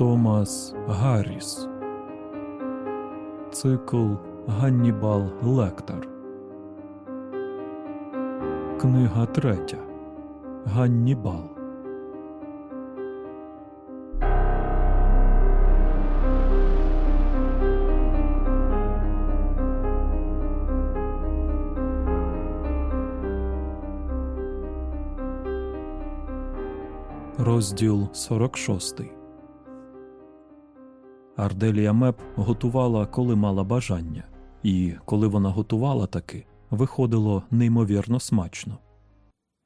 Томас Гарріс. Цикл Ганнібал Лектор. Книга третя. Ганнібал. Розділ 46 Арделія Меп готувала, коли мала бажання, і коли вона готувала таки, виходило неймовірно смачно.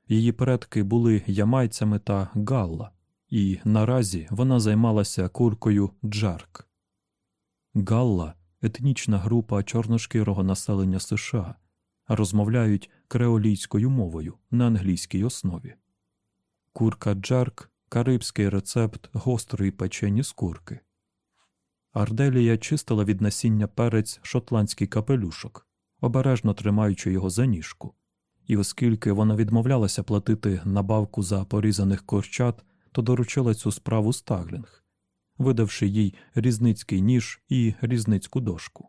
Її предки були ямайцями та Галла, і наразі вона займалася куркою Джарк. Галла етнічна група чорношкірого населення США, розмовляють креолійською мовою на англійській основі. Курка Джарк карибський рецепт гострої печені з курки. Арделія чистила від насіння перець шотландський капелюшок, обережно тримаючи його за ніжку, і оскільки вона відмовлялася платити набавку за порізаних курчат, то доручила цю справу Стаглінг, видавши їй різницький ніж і різницьку дошку.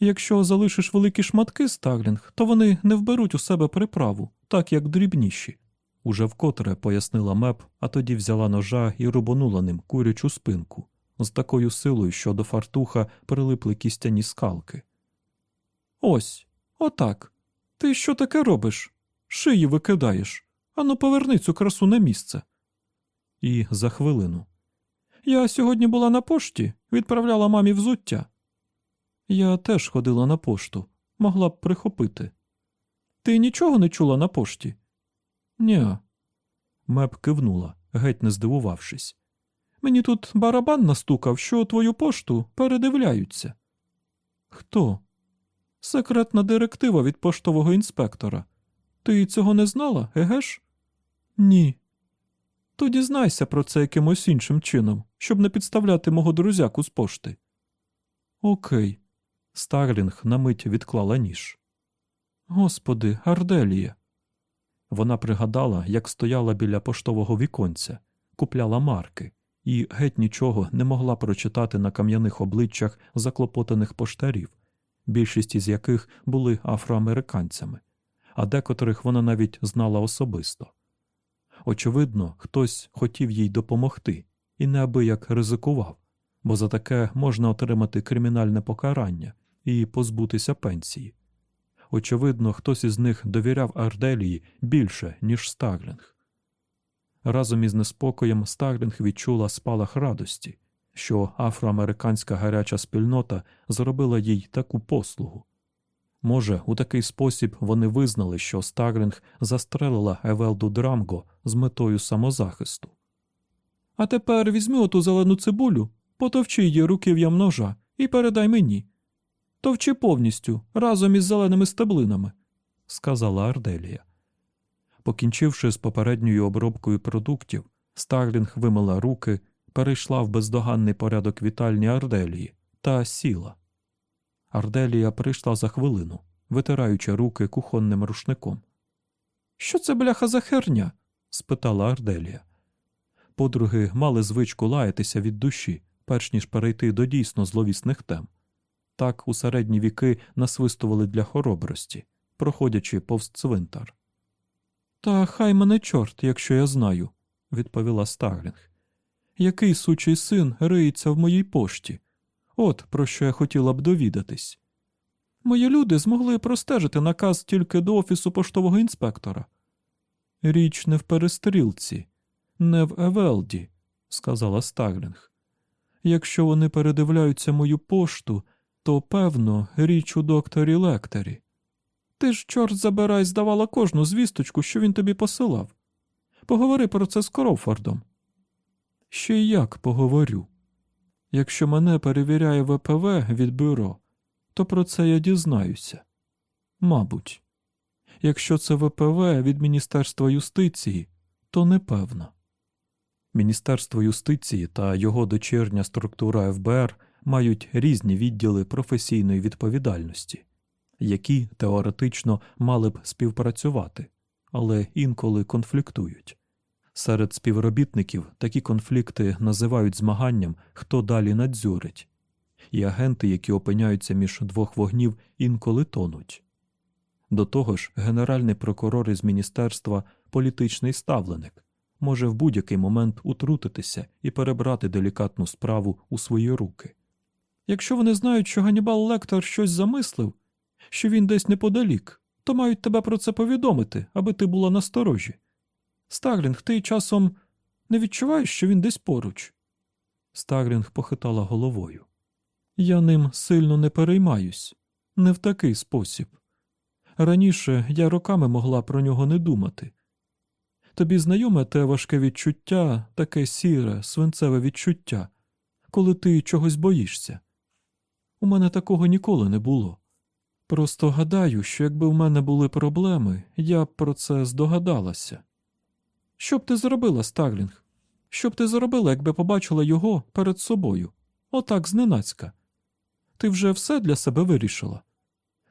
Якщо залишиш великі шматки Стаглінг, то вони не вберуть у себе приправу, так як дрібніші. Уже вкотре пояснила меп, а тоді взяла ножа і рубанула ним курячу спинку з такою силою, що до фартуха прилипли кістяні скалки. Ось, отак. Ти що таке робиш? Шиї викидаєш. Ану, поверни цю красу на місце. І за хвилину. Я сьогодні була на пошті, відправляла мамі взуття. Я теж ходила на пошту, могла б прихопити. Ти нічого не чула на пошті? Ні. Меп кивнула, геть не здивувавшись. Мені тут барабан настукав, що твою пошту передивляються. Хто? Секретна директива від поштового інспектора. Ти цього не знала, еге ж? Ні. То дізнайся про це якимось іншим чином, щоб не підставляти мого друзяку з пошти. Окей. Старлінг на мить відклала ніж. Господи, Арделія. Вона пригадала, як стояла біля поштового віконця, купляла марки, і геть нічого не могла прочитати на кам'яних обличчях заклопотаних поштарів, більшість із яких були афроамериканцями, а декотрих вона навіть знала особисто. Очевидно, хтось хотів їй допомогти і неабияк ризикував, бо за таке можна отримати кримінальне покарання і позбутися пенсії. Очевидно, хтось із них довіряв Арделії більше, ніж Стаглінг. Разом із неспокоєм Стаглінг відчула спалах радості, що афроамериканська гаряча спільнота зробила їй таку послугу. Може, у такий спосіб вони визнали, що Стаглінг застрелила Евелду Драмго з метою самозахисту. А тепер візьми оту зелену цибулю, потовчи її руків'ям ножа і передай мені. Товчи повністю разом із зеленими стеблинами, сказала Арделія. Покінчивши з попередньою обробкою продуктів, Старлінг вимила руки, перейшла в бездоганний порядок вітальні Арделії та сіла. Арделія прийшла за хвилину, витираючи руки кухонним рушником. Що це бляха за херня? спитала Арделія. Подруги мали звичку лаятися від душі, перш ніж перейти до дійсно зловісних тем. Так у середні віки насвистували для хоробрості, проходячи повз цвинтар. Та хай мене чорт, якщо я знаю, відповіла Старлінг. Який сучий син риється в моїй пошті? От про що я хотіла б довідатись. Мої люди змогли простежити наказ тільки до офісу поштового інспектора. Річ не в перестрілці, не в Евелді, сказала Старлінг. Якщо вони передивляються мою пошту, то, певно, річ у докторі Лектері. Ти ж, чорт забирай, здавала кожну звісточку, що він тобі посилав. Поговори про це з Кроуфордом. Ще й як поговорю. Якщо мене перевіряє ВПВ від бюро, то про це я дізнаюся. Мабуть, якщо це ВПВ від Міністерства юстиції, то непевно. Міністерство юстиції та його дочірня структура ФБР мають різні відділи професійної відповідальності, які теоретично мали б співпрацювати, але інколи конфліктують. Серед співробітників такі конфлікти називають змаганням, хто далі надзюрить, і агенти, які опиняються між двох вогнів, інколи тонуть. До того ж, генеральний прокурор із міністерства політичний ставленик може в будь-який момент утрутитися і перебрати делікатну справу у свої руки. Якщо вони знають, що Ганібал Лектор щось замислив, що він десь неподалік, то мають тебе про це повідомити, аби ти була насторожі. Старлінг, ти часом не відчуваєш, що він десь поруч? Старлінг похитала головою. Я ним сильно не переймаюсь, не в такий спосіб. Раніше я роками могла про нього не думати. Тобі знайоме те важке відчуття, таке сіре, свинцеве відчуття, коли ти чогось боїшся. У мене такого ніколи не було. Просто гадаю, що якби в мене були проблеми, я б про це здогадалася. Що б ти зробила, Старлінг? Що б ти зробила, якби побачила його перед собою? Отак зненацька. Ти вже все для себе вирішила?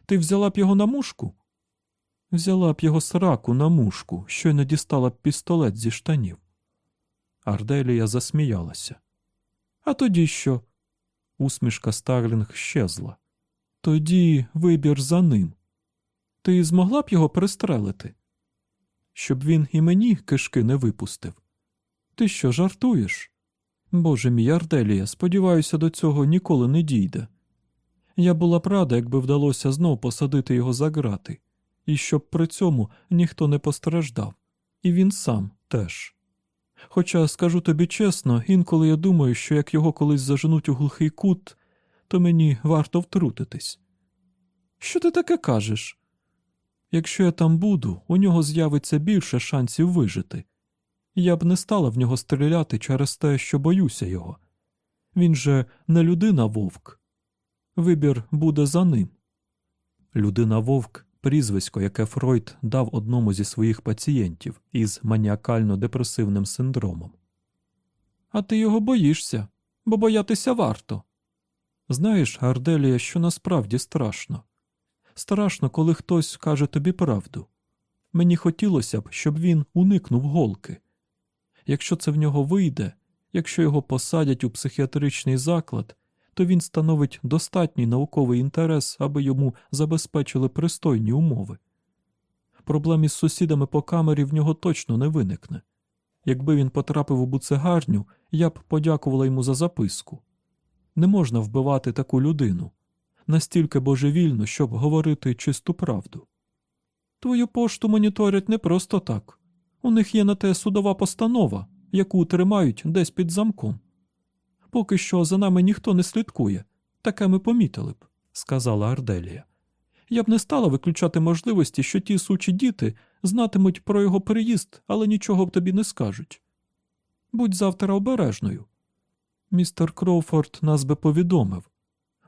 Ти взяла б його на мушку? Взяла б його сраку на мушку, щойно дістала б пістолет зі штанів. Арделія засміялася. А тоді що? Усмішка Старлінг щезла. Тоді вибір за ним. Ти змогла б його пристрелити? Щоб він і мені кишки не випустив. Ти що, жартуєш? Боже мій Арделія, сподіваюся, до цього ніколи не дійде. Я була б рада, якби вдалося знов посадити його за грати, і щоб при цьому ніхто не постраждав, і він сам теж. Хоча, скажу тобі чесно, інколи я думаю, що як його колись заженуть у глухий кут, то мені варто втрутитись. Що ти таке кажеш? Якщо я там буду, у нього з'явиться більше шансів вижити. Я б не стала в нього стріляти через те, що боюся його. Він же не людина вовк. Вибір буде за ним. Людина вовк прізвисько, яке Фройд дав одному зі своїх пацієнтів із маніакально-депресивним синдромом. А ти його боїшся, бо боятися варто. Знаєш, Арделія, що насправді страшно. Страшно, коли хтось каже тобі правду. Мені хотілося б, щоб він уникнув голки. Якщо це в нього вийде, якщо його посадять у психіатричний заклад, то він становить достатній науковий інтерес, аби йому забезпечили пристойні умови. Проблем із сусідами по камері в нього точно не виникне. Якби він потрапив у буцегарню, я б подякувала йому за записку. Не можна вбивати таку людину настільки божевільно, щоб говорити чисту правду. Твою пошту моніторять не просто так. У них є на те судова постанова, яку тримають десь під замком. Поки що за нами ніхто не слідкує, таке ми помітили б, сказала Арделія. Я б не стала виключати можливості, що ті сучі діти знатимуть про його приїзд, але нічого б тобі не скажуть. Будь завтра обережною. Містер Кроуфорд нас би повідомив.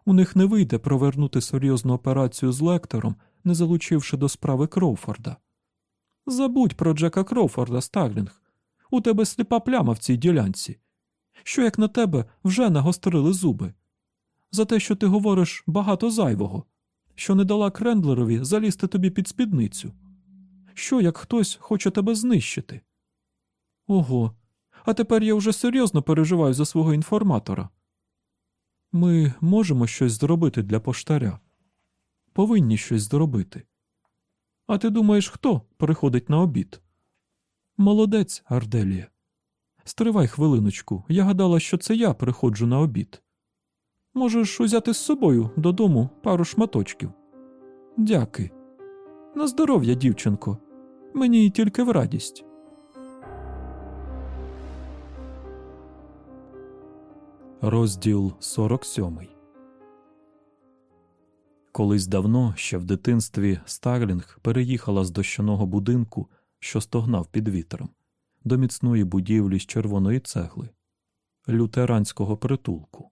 У них не вийде провернути серйозну операцію з Лектером, не залучивши до справи Кроуфорда. Забудь про Джека Кроуфорда, Старлінг. У тебе сліпа пляма в цій ділянці. Що як на тебе вже нагострили зуби? За те, що ти говориш багато зайвого, що не дала Крендлерові залізти тобі під спідницю. Що як хтось хоче тебе знищити? Ого, а тепер я вже серйозно переживаю за свого інформатора. Ми можемо щось зробити для поштаря. Повинні щось зробити. А ти думаєш, хто приходить на обід? Молодець, Арделія. Стривай хвилиночку, я гадала, що це я приходжу на обід. Можеш узяти з собою додому пару шматочків. Дяки. На здоров'я, дівчинко. Мені тільки в радість. Розділ 47 Колись давно, ще в дитинстві, Старлінг переїхала з дощаного будинку, що стогнав під вітром, до міцної будівлі з червоної цегли, лютеранського притулку.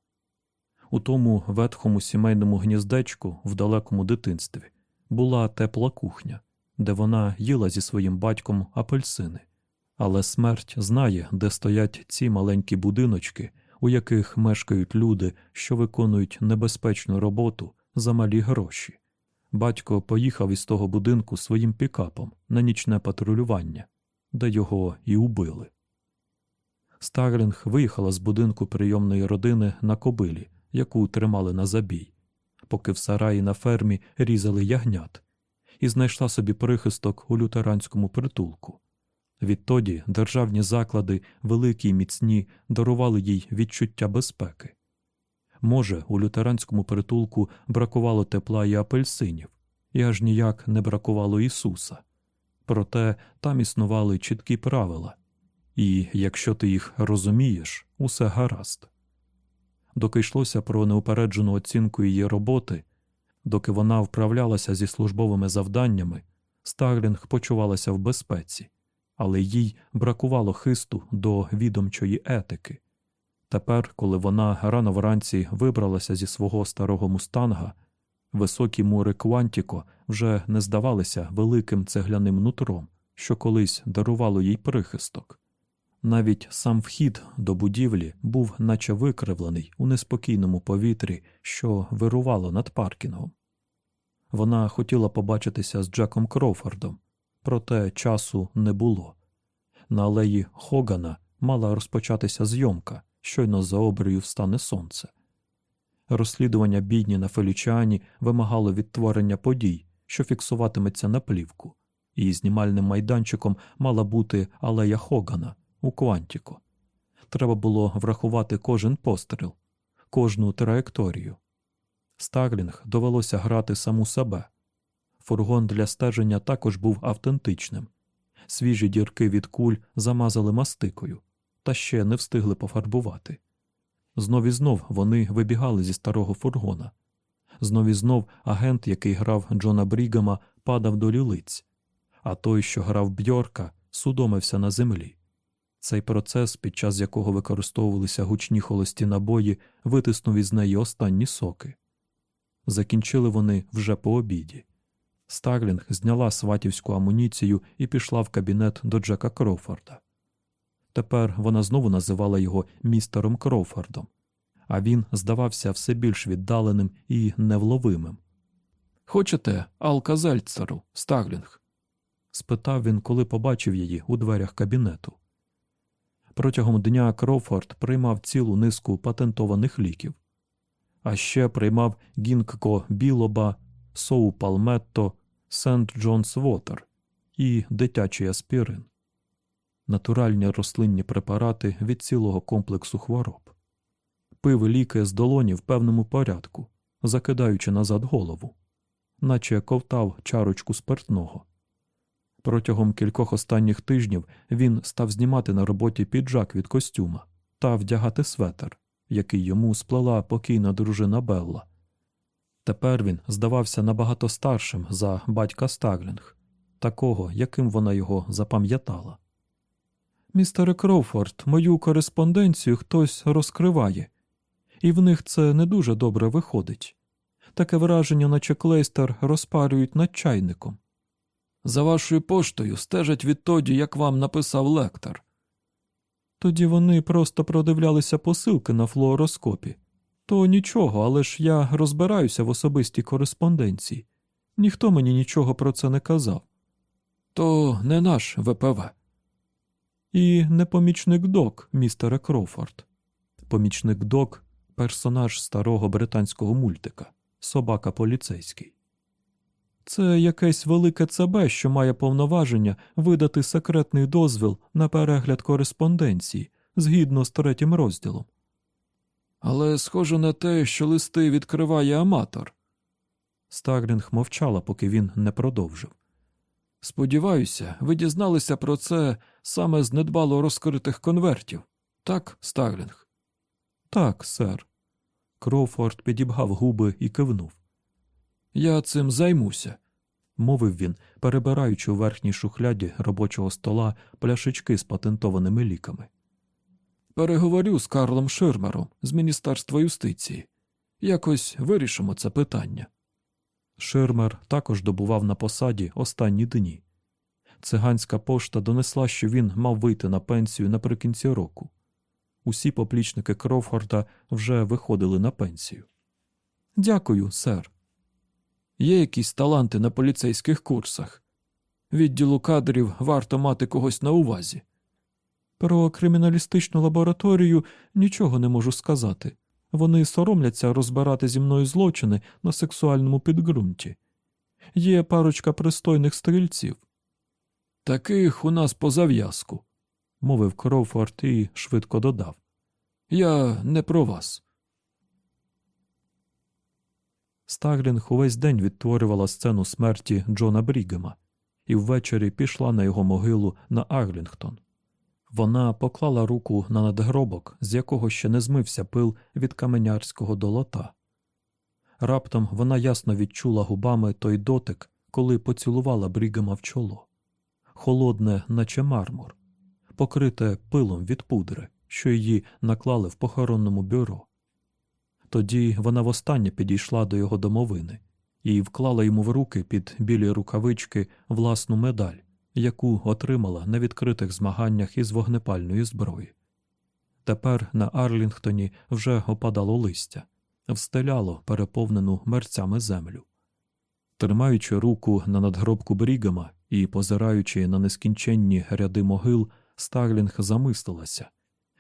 У тому ветхому сімейному гніздечку в далекому дитинстві була тепла кухня, де вона їла зі своїм батьком апельсини. Але смерть знає, де стоять ці маленькі будиночки, у яких мешкають люди, що виконують небезпечну роботу за малі гроші. Батько поїхав із того будинку своїм пікапом на нічне патрулювання. де його і убили. Старлінг виїхала з будинку прийомної родини на кобилі, яку тримали на забій, поки в сараї на фермі різали ягнят, і знайшла собі прихисток у лютеранському притулку. Відтоді державні заклади, великі й міцні, дарували їй відчуття безпеки. Може, у лютеранському притулку бракувало тепла і апельсинів, і аж ніяк не бракувало Ісуса. Проте там існували чіткі правила, і якщо ти їх розумієш, усе гаразд. Доки йшлося про неупереджену оцінку її роботи, доки вона вправлялася зі службовими завданнями, Старлінг почувалася в безпеці, але їй бракувало хисту до відомчої етики. Тепер, коли вона рано вранці вибралася зі свого старого мустанга, високі мури Квантіко вже не здавалися великим цегляним нутром, що колись дарувало їй прихисток. Навіть сам вхід до будівлі був наче викривлений у неспокійному повітрі, що вирувало над паркінгом. Вона хотіла побачитися з Джеком Кроуфордом, проте часу не було. На алеї Хогана мала розпочатися зйомка, щойно за обрію встане сонце. Розслідування бійні на Фелічані вимагало відтворення подій, що фіксуватиметься на плівку, і знімальним майданчиком мала бути алея Хогана у Квантіко. Треба було врахувати кожен постріл, кожну траєкторію. Старлінг довелося грати саму себе. Фургон для стеження також був автентичним. Свіжі дірки від куль замазали мастикою, та ще не встигли пофарбувати. Знов і знов вони вибігали зі старого фургона. Знов і знов агент, який грав Джона Брігама, падав до лілиць, а той, що грав Бьорка, судомився на землі. Цей процес, під час якого використовувалися гучні холості набої, витиснув із неї останні соки. Закінчили вони вже по обіді. Старлінг зняла сватівську амуніцію і пішла в кабінет до Джека Кроуфорда. Тепер вона знову називала його містером Кроуфордом, а він здавався все більш віддаленим і невловимим. Хочете Алказельцеру, Старлінг? спитав він, коли побачив її у дверях кабінету. Протягом дня Кроуфорд приймав цілу низку патентованих ліків, а ще приймав гінкго білоба, saw palmetto, St. John's Wort і дитячий аспірин, натуральні рослинні препарати від цілого комплексу хвороб, пив ліки з долоні в певному порядку, закидаючи назад голову, наче ковтав чарочку спиртного. Протягом кількох останніх тижнів він став знімати на роботі піджак від костюма та вдягати светер, який йому сплела покійна дружина Белла. Тепер він здавався набагато старшим за батька Старлінг, такого, яким вона його запам'ятала. Містере Кроуфорд, мою кореспонденцію хтось розкриває, і в них це не дуже добре виходить. Таке враження, наче клейстер розпарюють над чайником. За вашою поштою стежать відтоді, як вам написав Лектер. Тоді вони просто продивлялися посилки на флуороскопі. То нічого, але ж я розбираюся в особистій кореспонденції. Ніхто мені нічого про це не казав. То не наш ВПВ. І не помічник док, містере Кроуфорд. Помічник док персонаж старого британського мультика, собака поліцейський. Це якесь велике ЦБ, що має повноваження видати секретний дозвіл на перегляд кореспонденції згідно з третім розділом. Але схоже на те, що листи відкриває аматор. Старлінг мовчала, поки він не продовжив. Сподіваюся, ви дізналися про це саме з недбало розкритих конвертів. Так, Старлінг? Так, сер. Кроуфорд підібгав губи і кивнув. Я цим займуся, мовив він, перебираючи у верхній шухляді робочого стола пляшечки з патентованими ліками. Переговорю з Карлом Ширмером з Міністерства юстиції. Якось вирішимо це питання. Ширмер також добував на посаді останні дні. Циганська пошта донесла, що він мав вийти на пенсію наприкінці року. Усі поплічники Крофорда вже виходили на пенсію. Дякую, сер. Є якісь таланти на поліцейських курсах. Відділу кадрів варто мати когось на увазі. Про криміналістичну лабораторію нічого не можу сказати. Вони соромляться розбирати зі мною злочини на сексуальному підґрунті. Є парочка пристойних стрільців. Таких у нас по зав'язку, мовив Кроуфорд і швидко додав. Я не про вас. Стаглінг увесь день відтворювала сцену смерті Джона Брігема і ввечері пішла на його могилу на Арлінгтон. Вона поклала руку на надгробок, з якого ще не змився пил від каменярського долота. Раптом вона ясно відчула губами той дотик, коли поцілувала Брігема в чоло. Холодне, наче мармур, покрите пилом від пудри, що її наклали в похоронному бюро. Тоді вона востаннє підійшла до його домовини і вклала йому в руки під білі рукавички власну медаль, яку отримала на відкритих змаганнях із вогнепальної зброї. Тепер на Арлінгтоні вже опадало листя, встеляло переповнену мерцями землю. Тримаючи руку на надгробку Брігама і позираючи на нескінченні ряди могил, Старлінг замислилася,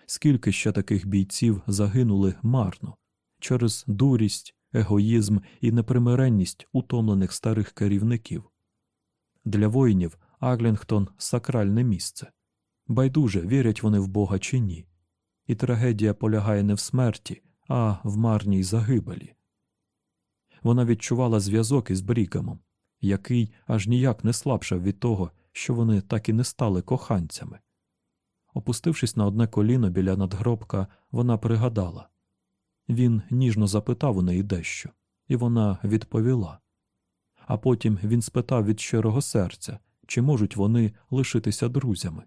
скільки ще таких бійців загинули марно через дурість, егоїзм і непримиренність утомлених старих керівників. Для воїнів Аглінгтон сакральне місце. Байдуже вірять вони в Бога чи ні, і трагедія полягає не в смерті, а в марній загибелі. Вона відчувала зв'язок із Брігамом, який аж ніяк не слабшав від того, що вони так і не стали коханцями. Опустившись на одне коліно біля надгробка, вона пригадала він ніжно запитав у неї дещо, і вона відповіла. А потім він спитав від щирого серця, чи можуть вони лишитися друзями,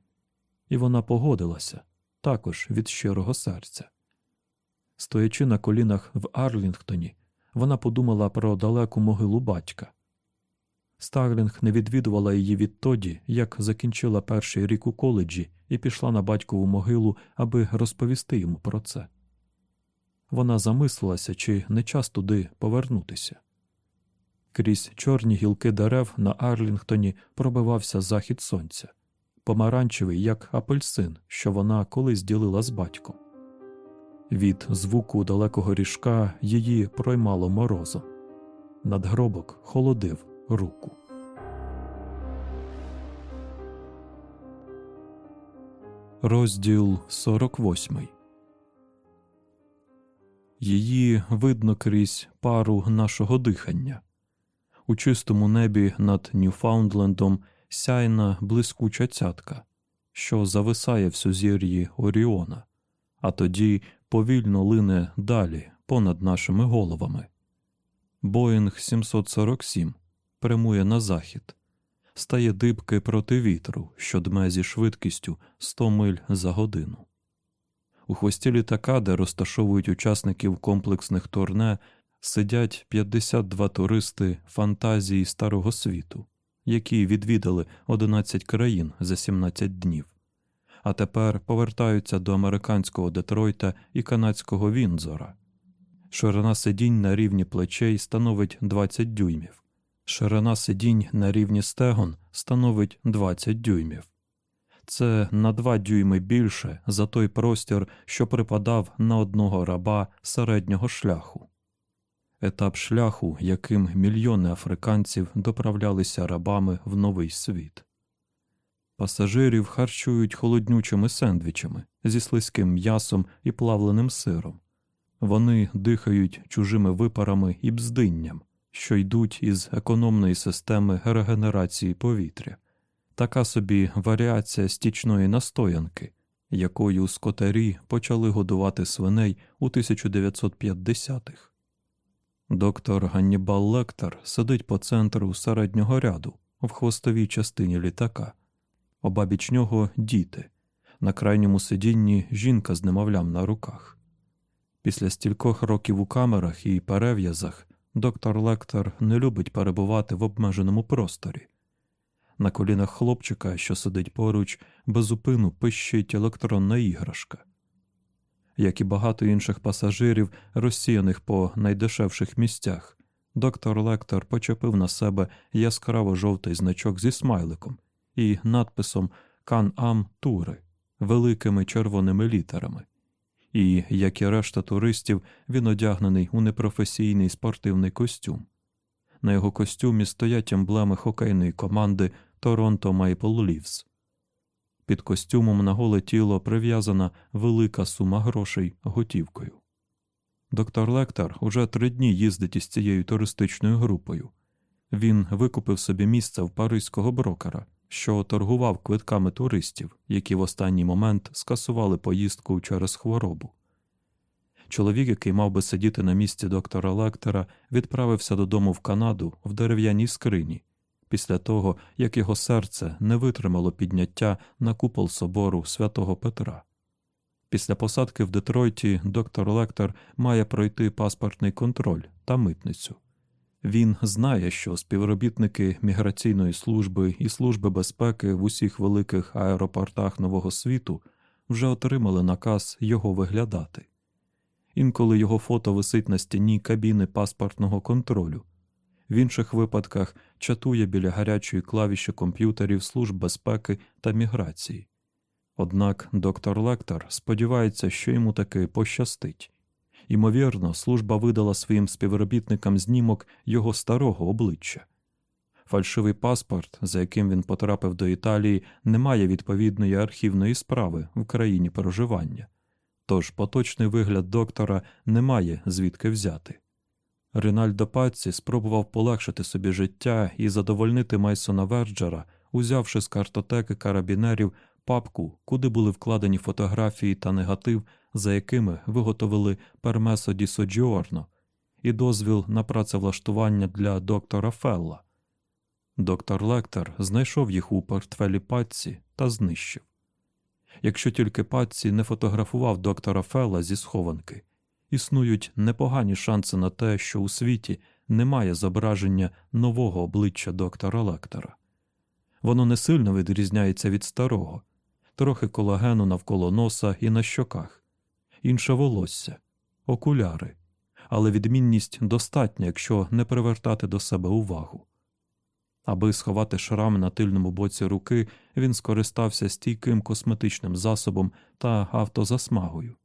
і вона погодилася також від щирого серця. Стоячи на колінах в Арлінгтоні, вона подумала про далеку могилу батька. Старлінг не відвідувала її відтоді, як закінчила перший рік у коледжі і пішла на батькову могилу, аби розповісти йому про це. Вона замислилася, чи не час туди повернутися. Крізь чорні гілки дерев на Арлінгтоні пробивався захід сонця, помаранчевий, як апельсин, що вона колись ділила з батьком. Від звуку далекого ріжка її проймало морозом. Надгробок холодив руку. Розділ 48 Її видно крізь пару нашого дихання. У чистому небі над Ньюфаундлендом сяйна блискуча цятка, що зависає в сузір'ї Оріона, а тоді повільно лине далі понад нашими головами. Боїнг 747 прямує на захід, стає дибки проти вітру, що дме зі швидкістю 100 миль за годину. У хвості літака, де розташовують учасників комплексних турне, сидять 52 туристи фантазії Старого світу, які відвідали 11 країн за 17 днів, а тепер повертаються до американського Детройта і канадського Вінзора. Ширина сидінь на рівні плечей становить 20 дюймів, ширина сидінь на рівні стегон становить 20 дюймів. Це на два дюйми більше за той простір, що припадав на одного раба середнього шляху. Етап шляху, яким мільйони африканців доправлялися рабами в новий світ. Пасажирів харчують холоднючими сендвічами зі слизьким м'ясом і плавленим сиром. Вони дихають чужими випарами і бздинням, що йдуть із економної системи регенерації повітря така собі варіація стічної настоянки, якою скотарі почали годувати свиней у 1950-х. Доктор Ганнібал Лектор сидить по центру середнього ряду в хвостовій частині літака, обабіч нього діти, на крайньому сидінні жінка з немовлям на руках. Після стількох років у камерах і перев'язах доктор Лектор не любить перебувати в обмеженому просторі. На колінах хлопчика, що сидить поруч, безупину пищить електронна іграшка. Як і багато інших пасажирів, розсіяних по найдешевших місцях, доктор Лектор почепив на себе яскраво жовтий значок зі смайликом і надписом Кан Ам Тури великими червоними літерами. І, як і решта туристів, він одягнений у непрофесійний спортивний костюм. На його костюмі стоять емблеми хокейної команди Торонто Мейпл Лівс. Під костюмом на голе тіло прив'язана велика сума грошей готівкою. Доктор Лектор уже три дні їздить із цією туристичною групою. Він викупив собі місце в паризького брокера, що торгував квитками туристів, які в останній момент скасували поїздку через хворобу. Чоловік, який мав би сидіти на місці доктора Лектора, відправився додому в Канаду в дерев'яній скрині після того, як його серце не витримало підняття на купол собору святого Петра. Після посадки в Детройті доктор Лектор має пройти паспортний контроль та митницю. Він знає, що співробітники міграційної служби і служби безпеки в усіх великих аеропортах Нового світу вже отримали наказ його виглядати. Інколи його фото висить на стіні кабіни паспортного контролю, в інших випадках чатує біля гарячої клавіші комп'ютерів служб безпеки та міграції. Однак доктор Лектор сподівається, що йому таки пощастить. Ймовірно, служба видала своїм співробітникам знімок його старого обличчя. Фальшивий паспорт, за яким він потрапив до Італії, не має відповідної архівної справи в країні проживання, тож поточний вигляд доктора не має звідки взяти. Ринальдо Патці спробував полегшити собі життя і задовольнити Майсона Верджера, узявши з картотеки карабінерів папку, куди були вкладені фотографії та негатив, за якими виготовили пермесо ді Соджіорно, і дозвіл на працевлаштування для доктора Фелла. Доктор Лектор знайшов їх у портфелі Патці та знищив. Якщо тільки Патці не фотографував доктора Фелла зі схованки, існують непогані шанси на те, що у світі немає зображення нового обличчя доктора Лектора. Воно не сильно відрізняється від старого, трохи колагену навколо носа і на щоках, інше волосся, окуляри, але відмінність достатня, якщо не привертати до себе увагу. Аби сховати шрам на тильному боці руки, він скористався стійким косметичним засобом та автозасмагою.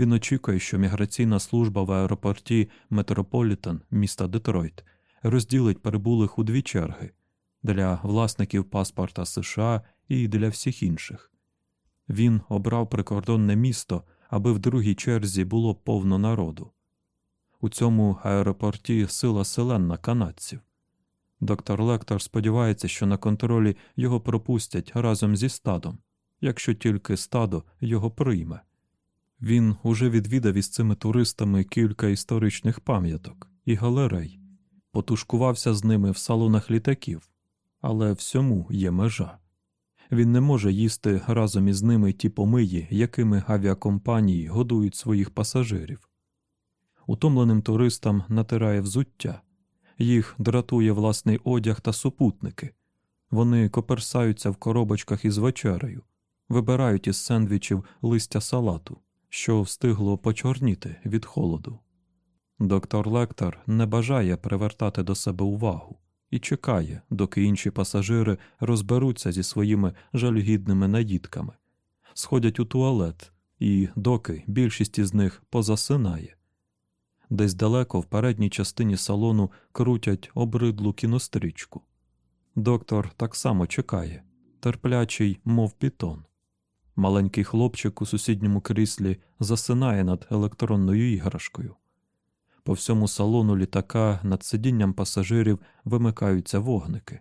Він очікує, що міграційна служба в аеропорті Метрополітен міста Детройт розділить перебулих у дві черги для власників паспорта США і для всіх інших. Він обрав прикордонне місто, аби в другій черзі було повно народу. У цьому аеропорті сила селенна канадців. Доктор Лектор сподівається, що на контролі його пропустять разом зі стадом, якщо тільки стадо його прийме. Він уже відвідав із цими туристами кілька історичних пам'яток і галерей, потушкувався з ними в салонах літаків, але всьому є межа. Він не може їсти разом із ними ті помиї, якими авіакомпанії годують своїх пасажирів. Утомленим туристам натирає взуття, їх дратує власний одяг та супутники. Вони коперсаються в коробочках із вечерею, вибирають із сендвічів листя салату що встигло почорніти від холоду. Доктор Лектор не бажає привертати до себе увагу і чекає, доки інші пасажири розберуться зі своїми жалюгідними наїдками, сходять у туалет, і доки більшість із них позасинає. Десь далеко в передній частині салону крутять обридлу кінострічку. Доктор так само чекає, терплячий, мов пітон. Маленький хлопчик у сусідньому кріслі засинає над електронною іграшкою. По всьому салону літака над сидінням пасажирів вимикаються вогники.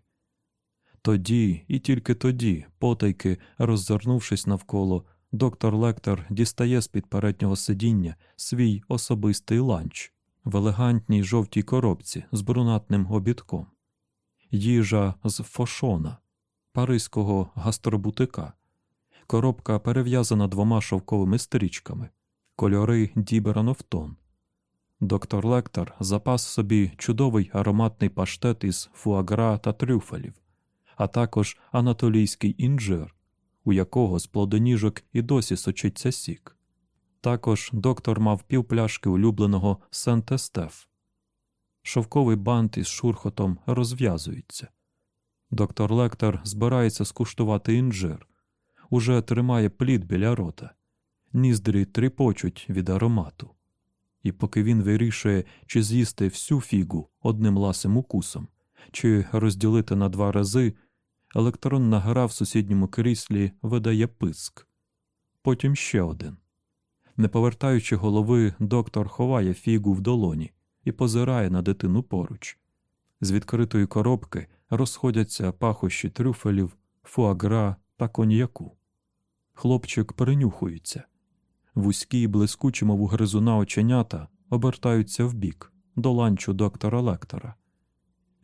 Тоді і тільки тоді, потайки, роззирнувшись навколо, доктор Лектор дістає з під переднього сидіння свій особистий ланч в елегантній жовтій коробці з брунатним обідком, їжа з фошона, паризького гастробутика. Коробка перев'язана двома шовковими стрічками, кольори дібрано в тон. Доктор Лектор запас собі чудовий ароматний паштет із фуагра та трюфелів, а також анатолійський інжир, у якого з плодоніжок і досі сочиться сік. Також доктор мав півпляшки улюбленого Сент-Естеф. Шовковий бант із шурхотом розв'язується. Доктор Лектор збирається скуштувати інжир, уже тримає плід біля рота, ніздрі тріпочуть від аромату. І поки він вирішує, чи з'їсти всю фігу одним ласим укусом, чи розділити на два рази, електронна гра в сусідньому кріслі видає писк. Потім ще один. Не повертаючи голови, доктор ховає фігу в долоні і позирає на дитину поруч. З відкритої коробки розходяться пахощі трюфелів, фуагра та коньяку. Хлопчик перенюхується. Вузькі, блискучі, мов у гризуна оченята обертаються вбік, до ланчу доктора Лектора.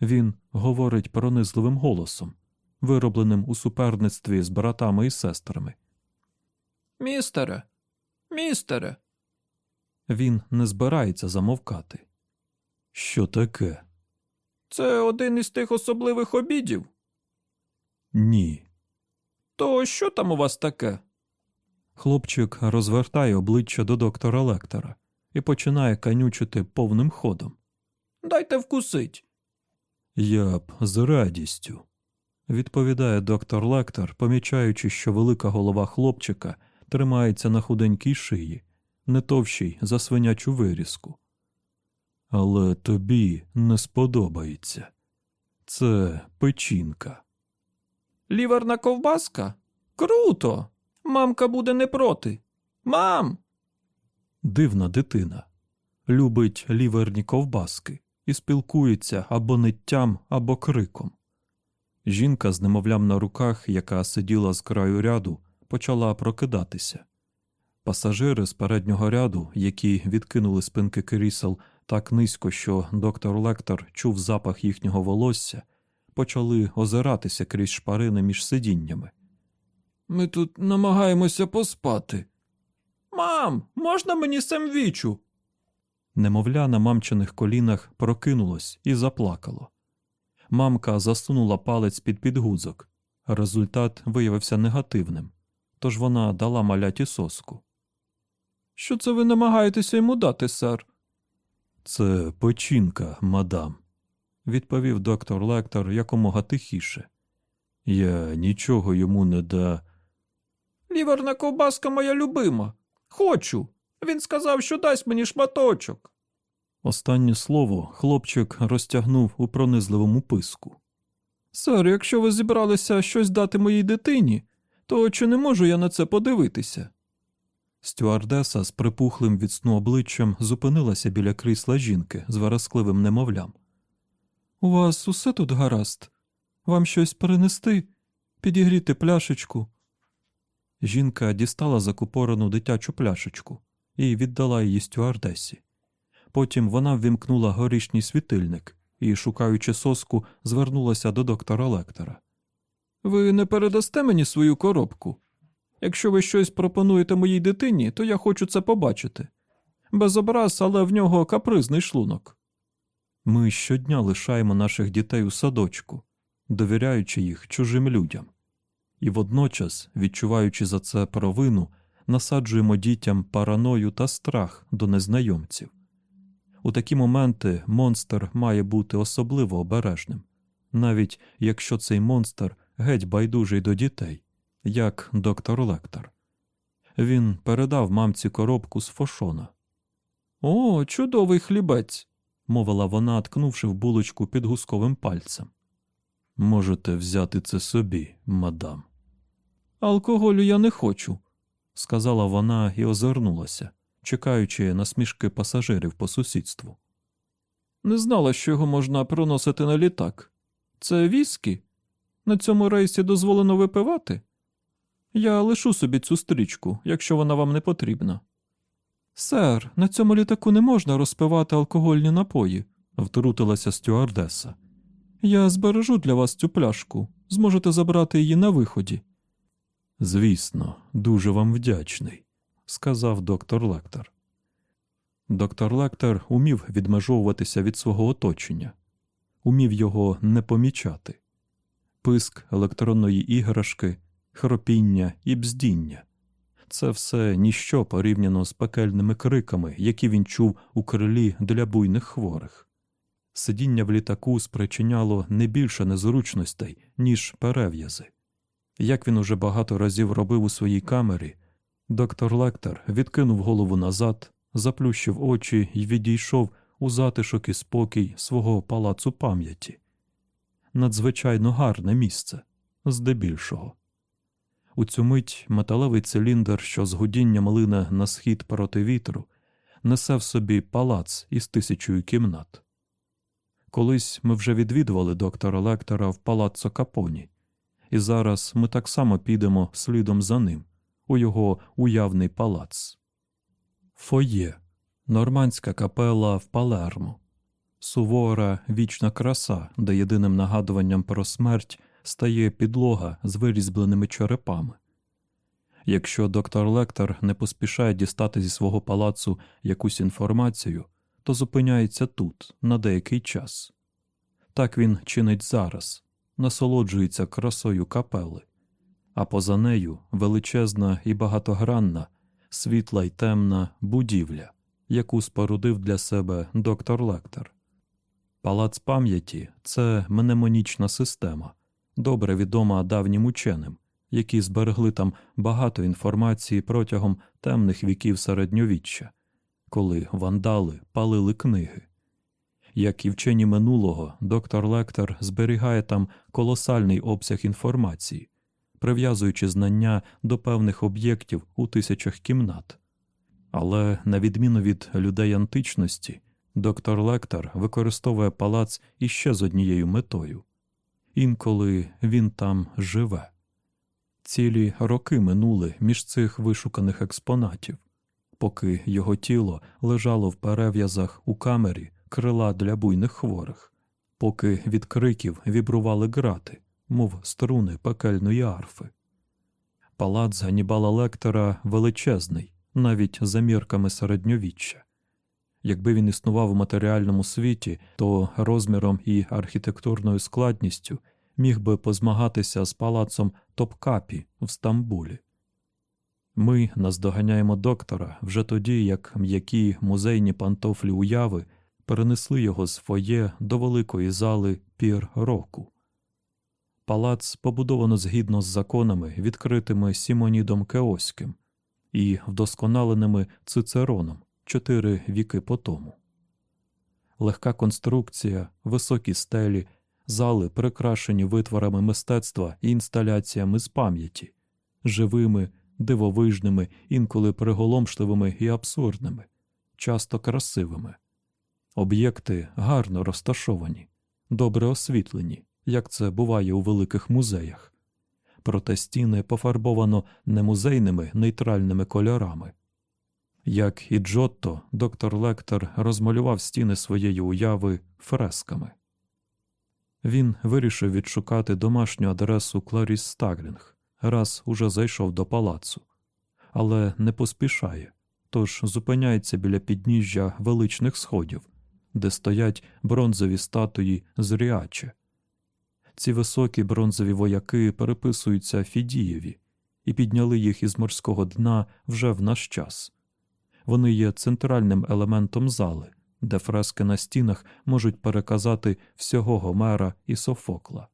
Він говорить пронизливим голосом, виробленим у суперництві з братами і сестрами. Містере, містере. Він не збирається замовкати. Що таке? Це один із тих особливих обідів. Ні. То що там у вас таке? Хлопчик розвертає обличчя до доктора Лектора і починає канючити повним ходом. Дайте вкусить. Я б з радістю, відповідає доктор Лектор, помічаючи, що велика голова хлопчика тримається на худенькій шиї, не товщій за свинячу вирізку. Але тобі не сподобається. Це печінка. Ліверна ковбаска? Круто! Мамка буде не проти. Мам! Дивна дитина. Любить ліверні ковбаски і спілкується або ниттям, або криком. Жінка з немовлям на руках, яка сиділа з краю ряду, почала прокидатися. Пасажири з переднього ряду, які відкинули спинки крісел так низько, що доктор Лектор чув запах їхнього волосся, почали озиратися крізь шпарини між сидіннями. Ми тут намагаємося поспати. Мам, можна мені семвічу? Немовля на мамчиних колінах прокинулось і заплакало. Мамка засунула палець під підгузок. Результат виявився негативним, тож вона дала маляті соску. Що це ви намагаєтеся йому дати, сер? Це печінка, мадам, відповів доктор Лектор якомога тихіше. Я нічого йому не да. Ліверна ковбаска моя любима. Хочу. Він сказав, що дасть мені шматочок. Останнє слово хлопчик розтягнув у пронизливому писку. Сер, якщо ви зібралися щось дати моїй дитині, то чи не можу я на це подивитися? Стюардеса з припухлим від сну обличчям зупинилася біля крісла жінки з верескливим немовлям. У вас усе тут гаразд? Вам щось перенести? Підігріти пляшечку? Жінка дістала закупорену дитячу пляшечку і віддала її стюардесі. Потім вона ввімкнула горішній світильник і, шукаючи соску, звернулася до доктора Лектора. Ви не передасте мені свою коробку? Якщо ви щось пропонуєте моїй дитині, то я хочу це побачити. Без образ, але в нього капризний шлунок. Ми щодня лишаємо наших дітей у садочку, довіряючи їх чужим людям, і водночас, відчуваючи за це провину, насаджуємо дітям параною та страх до незнайомців. У такі моменти монстр має бути особливо обережним, навіть якщо цей монстр геть байдужий до дітей, як доктор Лектор. Він передав мамці коробку з фошона. О, чудовий хлібець, мовила вона, ткнувши в булочку під гусковим пальцем. Можете взяти це собі, мадам. Алкоголю я не хочу, сказала вона і озирнулася, чекаючи на смішки пасажирів по сусідству. Не знала, що його можна проносити на літак. Це віскі? На цьому рейсі дозволено випивати? Я лишу собі цю стрічку, якщо вона вам не потрібна. Сер, на цьому літаку не можна розпивати алкогольні напої, втрутилася стюардеса. Я збережу для вас цю пляшку. Зможете забрати її на виході. Звісно, дуже вам вдячний, сказав доктор Лектор. Доктор Лектор умів відмежовуватися від свого оточення, умів його не помічати. Писк електронної іграшки, хропіння і бздіння це все ніщо порівняно з пекельними криками, які він чув у крилі для буйних хворих. Сидіння в літаку спричиняло не більше незручностей, ніж перев'язи. Як він уже багато разів робив у своїй камері, доктор Лектор відкинув голову назад, заплющив очі і відійшов у затишок і спокій свого палацу пам'яті. Надзвичайно гарне місце, здебільшого. У цю мить металевий циліндр, що з гудінням лине на схід проти вітру, несе в собі палац із тисячою кімнат. Колись ми вже відвідували доктора Лектора в палаццо Капоні, і зараз ми так само підемо слідом за ним у його уявний палац. Фоє, нормандська капела в Палермо, сувора вічна краса, де єдиним нагадуванням про смерть стає підлога з вирізбленими черепами. Якщо доктор Лектор не поспішає дістати зі свого палацу якусь інформацію, то зупиняється тут на деякий час. Так він чинить зараз, насолоджується красою капели, а поза нею величезна і багатогранна, світла й темна будівля, яку спорудив для себе доктор Лектор. Палац пам'яті це мнемонічна система, добре відома давнім ученим, які зберегли там багато інформації протягом темних віків середньовіччя, коли вандали палили книги. Як і вчені минулого, доктор Лектор зберігає там колосальний обсяг інформації, прив'язуючи знання до певних об'єктів у тисячах кімнат. Але, на відміну від людей античності, доктор Лектор використовує палац іще з однією метою інколи він там живе. Цілі роки минули між цих вишуканих експонатів, поки його тіло лежало в перев'язах у камері крила для буйних хворих, поки від криків вібрували грати, мов струни пекельної арфи. Палац Ганібала Лектора величезний, навіть за мірками середньовіччя. Якби він існував у матеріальному світі, то розміром і архітектурною складністю міг би позмагатися з палацом Топкапі в Стамбулі. Ми наздоганяємо доктора вже тоді, як м'які музейні пантофлі уяви перенесли його з фоє до великої зали пір року. Палац побудовано згідно з законами, відкритими Сімонідом Кеоським і вдосконаленими цицероном чотири віки по тому. Легка конструкція, високі стелі, зали прикрашені витворами мистецтва і інсталяціями з пам'яті, живими, дивовижними, інколи приголомшливими і абсурдними, часто красивими. Об'єкти гарно розташовані, добре освітлені, як це буває у великих музеях. Проте стіни пофарбовано не музейними нейтральними кольорами. Як і Джотто, доктор Лектор розмалював стіни своєї уяви фресками. Він вирішив відшукати домашню адресу Кларіс Стаглінг, раз уже зайшов до палацу, але не поспішає, тож зупиняється біля підніжжя величних сходів, де стоять бронзові статуї з Ріаче. Ці високі бронзові вояки переписуються Фідієві і підняли їх із морського дна вже в наш час. Вони є центральним елементом зали, де фрески на стінах можуть переказати всього Гомера і Софокла.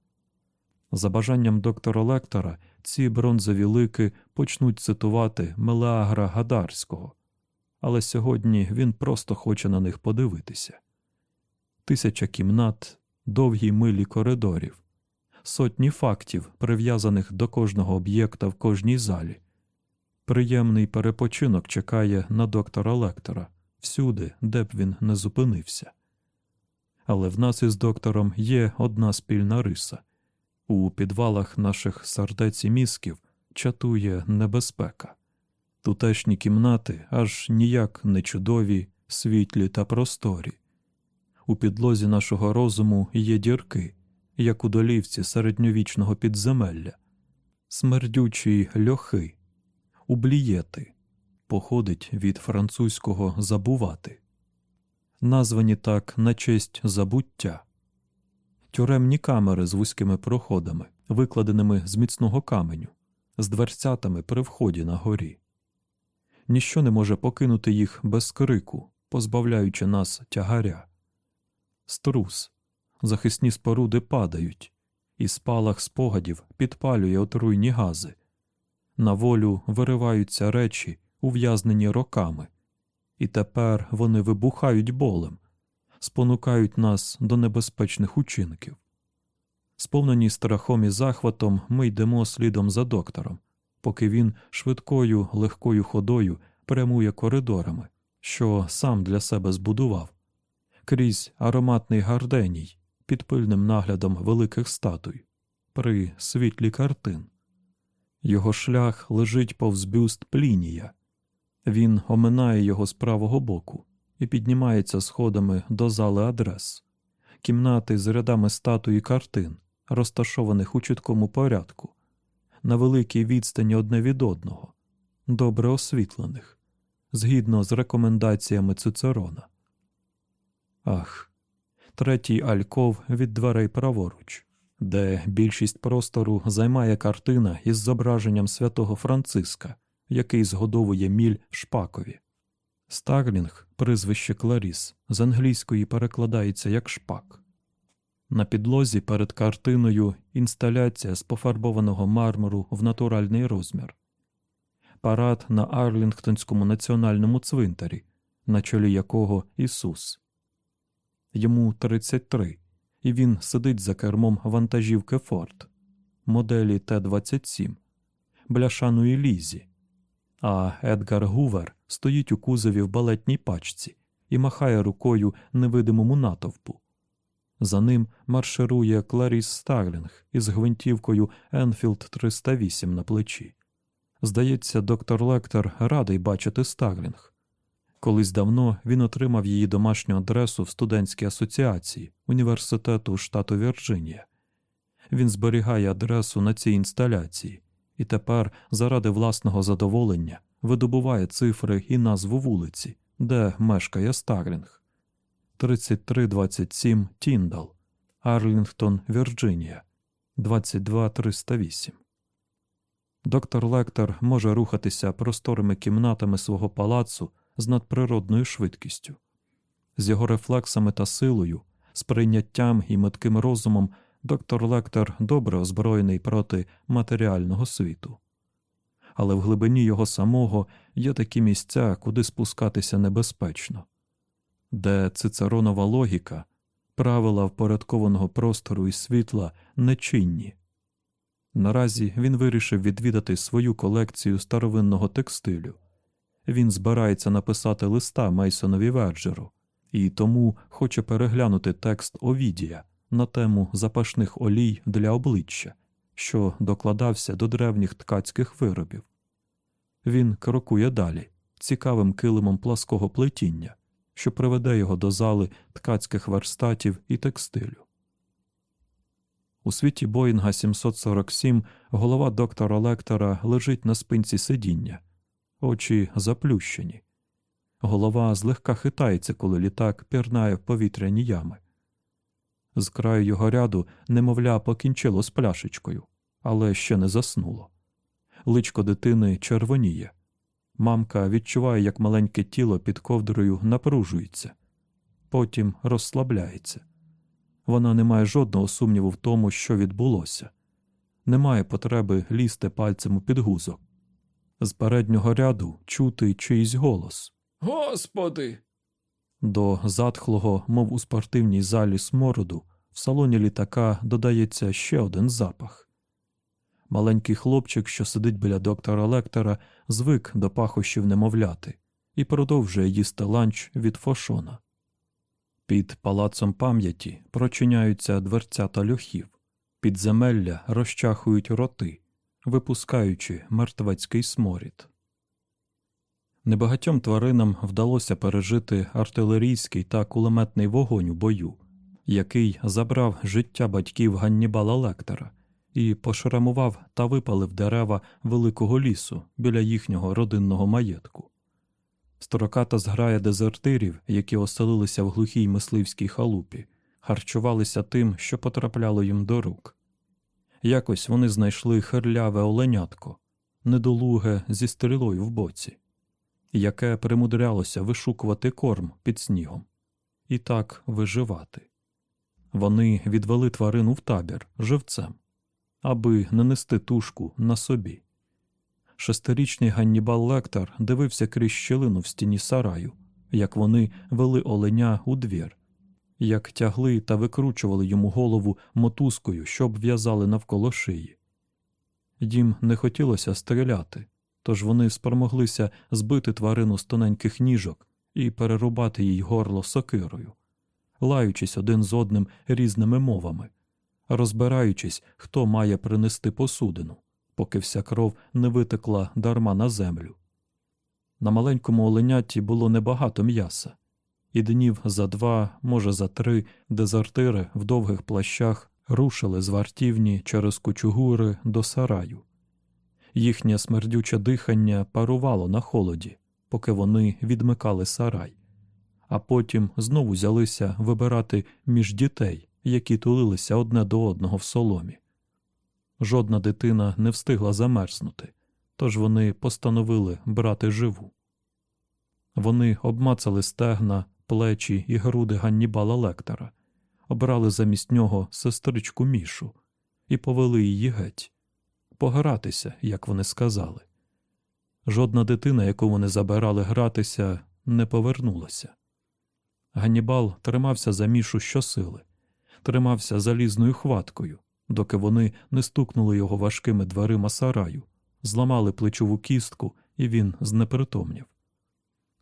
За бажанням доктора Лектора, ці бронзові лики почнуть цитувати Мелеагра Гадарського, але сьогодні він просто хоче на них подивитися. Тисяча кімнат, довгі милі коридорів, сотні фактів, прив'язаних до кожного об'єкта в кожній залі. Приємний перепочинок чекає на доктора Лектора всюди, де б він не зупинився. Але в нас із доктором є одна спільна риса у підвалах наших сердець і мізків чатує небезпека. Тутешні кімнати аж ніяк не чудові, світлі та просторі. У підлозі нашого розуму є дірки, як у долівці середньовічного підземелля, смердючі льохи, ублієти, походить від французького забувати, названі так на честь забуття, тюремні камери з вузькими проходами, викладеними з міцного каменю, з дверцятами при вході на горі. Ніщо не може покинути їх без крику, позбавляючи нас тягаря. Струс, захисні споруди падають, і спалах спогадів підпалює отруйні гази. На волю вириваються речі, ув'язнені роками, і тепер вони вибухають болем, спонукають нас до небезпечних учинків. Сповнені страхом і захватом, ми йдемо слідом за доктором, поки він швидкою легкою ходою прямує коридорами, що сам для себе збудував, крізь ароматний гарденій під пильним наглядом великих статуй, при світлі картин. Його шлях лежить повз бюст Плінія. Він оминає його з правого боку і піднімається сходами до зали адрес, кімнати з рядами статуй і картин, розташованих у чіткому порядку, на великій відстані одне від одного, добре освітлених, згідно з рекомендаціями Цицерона. Ах, третій альков від дверей праворуч, де більшість простору займає картина із зображенням святого Франциска, який згодовує міль шпакові. Старлінг, прізвище Кларіс, з англійської перекладається як шпак. На підлозі перед картиною інсталяція з пофарбованого мармуру в натуральний розмір, парад на Арлінгтонському національному цвинтарі, на чолі якого Ісус. Йому 33, і він сидить за кермом вантажівки Форд, моделі Т-27, бляшаної Лізі, а Едгар Гувер стоїть у кузові в балетній пачці і махає рукою невидимому натовпу. За ним марширує Кларіс Старлінг із гвинтівкою Енфілд 308 на плечі. Здається, доктор Лектор радий бачити Старлінг. Колись давно він отримав її домашню адресу в студентській асоціації університету штату Вірджинія. Він зберігає адресу на цій інсталяції і тепер, заради власного задоволення, видобуває цифри і назву вулиці, де мешкає Старлінг. 3327 Тіндал, Арлінгтон, Вірджинія, 22308. Доктор Лектор може рухатися просторими кімнатами свого палацу з надприродною швидкістю. З його рефлексами та силою, сприйняттям і метким розумом доктор Лектор добре озброєний проти матеріального світу. Але в глибині його самого є такі місця, куди спускатися небезпечно де цицеронова логіка, правила впорядкованого простору і світла нечинні. Наразі він вирішив відвідати свою колекцію старовинного текстилю. Він збирається написати листа Мейсонові Верджеру і тому хоче переглянути текст Овідія на тему запашних олій для обличчя, що докладався до древніх ткацьких виробів. Він крокує далі, цікавим килимом плаского плетіння, що приведе його до зали ткацьких верстатів і текстилю. У світі Боїнга 747 голова доктора Лектора лежить на спинці сидіння, очі заплющені. Голова злегка хитається, коли літак пірнає в повітряні ями. З краю його ряду немовля покінчило з пляшечкою, але ще не заснуло. Личко дитини червоніє. Мамка відчуває, як маленьке тіло під ковдрою напружується, потім розслабляється. Вона не має жодного сумніву в тому, що відбулося, немає потреби лізти пальцем у підгузок. З переднього ряду чути чийсь голос Господи. До затхлого, мов у спортивній залі смороду, в салоні літака додається ще один запах. Маленький хлопчик, що сидить біля доктора Лектора, звик до пахощів немовляти і продовжує їсти ланч від фошона. Під палацом пам'яті прочиняються дверцята льохів, підземелля розчахують роти, випускаючи мертвецький сморід. Небагатьом тваринам вдалося пережити артилерійський та кулеметний вогонь у бою, який забрав життя батьків Ганнібала Лектора і пошрамував та випалив дерева великого лісу біля їхнього родинного маєтку. Строката зграя дезертирів, які оселилися в глухій мисливській халупі, харчувалися тим, що потрапляло їм до рук. Якось вони знайшли хирляве оленятко, недолуге зі стрілою в боці, яке примудрялося вишукувати корм під снігом і так виживати. Вони відвели тварину в табір живцем, аби не нести тушку на собі. Шестирічний Ганнібал Лектор дивився крізь щелину в стіні сараю, як вони вели оленя у двір, як тягли та викручували йому голову мотузкою, щоб в'язали навколо шиї. Їм не хотілося стріляти, тож вони спромоглися збити тварину з тоненьких ніжок і перерубати їй горло сокирою, лаючись один з одним різними мовами, розбираючись, хто має принести посудину, поки вся кров не витекла дарма на землю. На маленькому оленяті було небагато м'яса, і днів за два, може за три, дезертири в довгих плащах рушили з вартівні через кучугури до сараю. Їхнє смердюче дихання парувало на холоді, поки вони відмикали сарай, а потім знову взялися вибирати між дітей, які тулилися одне до одного в соломі. Жодна дитина не встигла замерзнути, тож вони постановили брати живу. Вони обмацали стегна, плечі і груди Ганнібала Лектора, обрали замість нього сестричку Мішу і повели її геть погратися, як вони сказали. Жодна дитина, яку вони забирали гратися, не повернулася. Ганнібал тримався за мішу щосили, тримався залізною хваткою, доки вони не стукнули його важкими дверима сараю, зламали плечову кістку, і він знепритомнів.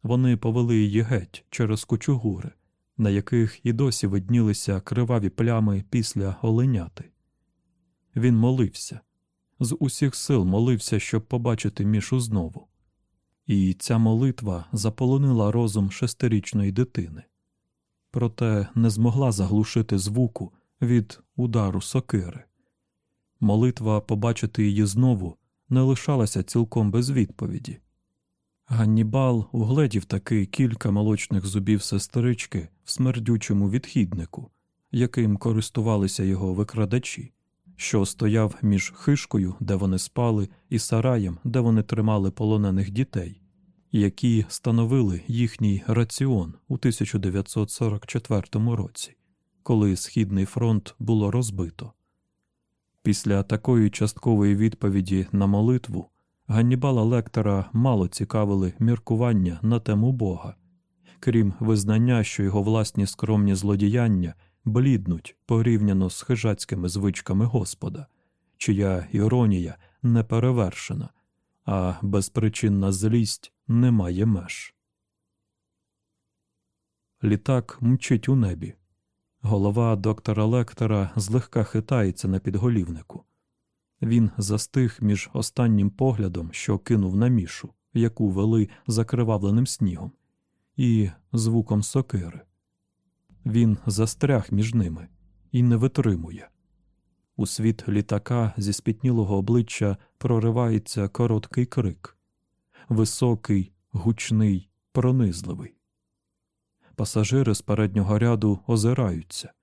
Вони повели її геть через кучугури, на яких і досі виднілися криваві плями після оленяти. Він молився, з усіх сил молився, щоб побачити мішу знову. І ця молитва заполонила розум шестирічної дитини, проте не змогла заглушити звуку від удару сокири. Молитва побачити її знову не лишалася цілком без відповіді. Ганнібал угледів таки кілька молочних зубів сестрички в смердючому відхіднику, яким користувалися його викрадачі, що стояв між хишкою, де вони спали, і сараєм, де вони тримали полонених дітей, які становили їхній раціон у 1944 році, коли Східний фронт було розбито. Після такої часткової відповіді на молитву Ганнібала Лектора мало цікавили міркування на тему Бога, крім визнання, що його власні скромні злодіяння бліднуть порівняно з хижацькими звичками Господа, чия іронія не перевершена, а безпричинна злість не має меж. Літак мчить у небі. Голова доктора Лектора злегка хитається на підголівнику. Він застиг між останнім поглядом, що кинув на мішу, яку вели закривавленим снігом, і звуком сокири. Він застряг між ними і не витримує. У світ літака зі спітнілого обличчя проривається короткий крик високий, гучний, пронизливий. Пасажири з переднього ряду озираються.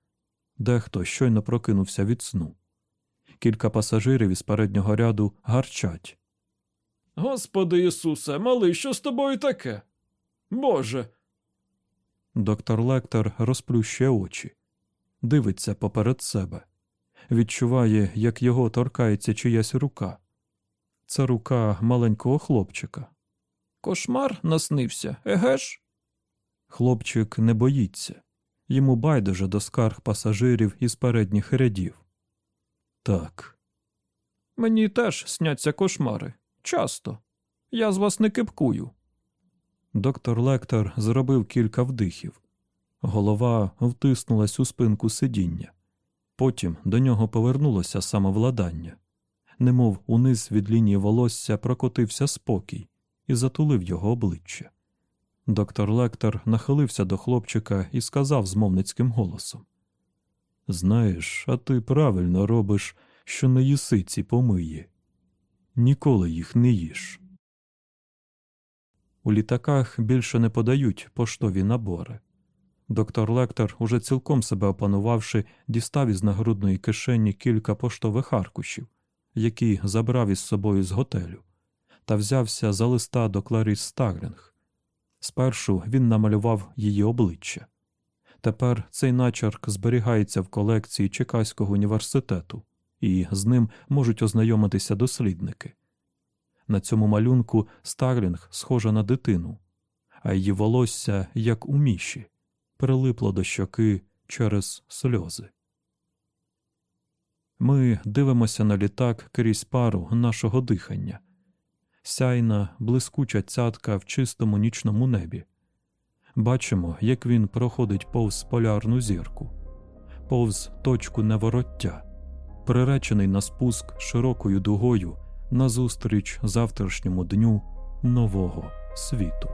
Дехто щойно прокинувся від сну. Кілька пасажирів із переднього ряду гарчать. Господи Ісусе, малий, що з тобою таке? Боже. Доктор Лектор розплющує очі, дивиться поперед себе, відчуває, як його торкається чиясь рука. Це рука маленького хлопчика. Кошмар наснився, еге ж? Хлопчик не боїться, йому байдуже до скарг пасажирів із передніх рядів. Так, Мені теж сняться кошмари. Часто. Я з вас не кипкую. доктор Лектор зробив кілька вдихів. Голова втиснулась у спинку сидіння. Потім до нього повернулося самовладання, немов униз від лінії волосся прокотився спокій і затулив його обличчя. Доктор Лектор нахилився до хлопчика і сказав змовницьким голосом: Знаєш, а ти правильно робиш, що не їси ці помиї. Ніколи їх не їж. У літаках більше не подають поштові набори. Доктор Лектор, уже цілком себе опанувавши, дістав із нагрудної кишені кілька поштових аркушів, які забрав із собою з готелю, та взявся за листа до Кларіс Старлінг. Спершу він намалював її обличчя. Тепер цей начерк зберігається в колекції Чекаського університету, і з ним можуть ознайомитися дослідники. На цьому малюнку Старлінг схожа на дитину, а її волосся, як у міші, прилипло до щоки через сльози. Ми дивимося на літак крізь пару нашого дихання, сяйна, блискуча цятка в чистому нічному небі. Бачимо, як він проходить повз полярну зірку, повз точку невороття, приречений на спуск широкою дугою назустріч завтрашньому дню нового світу.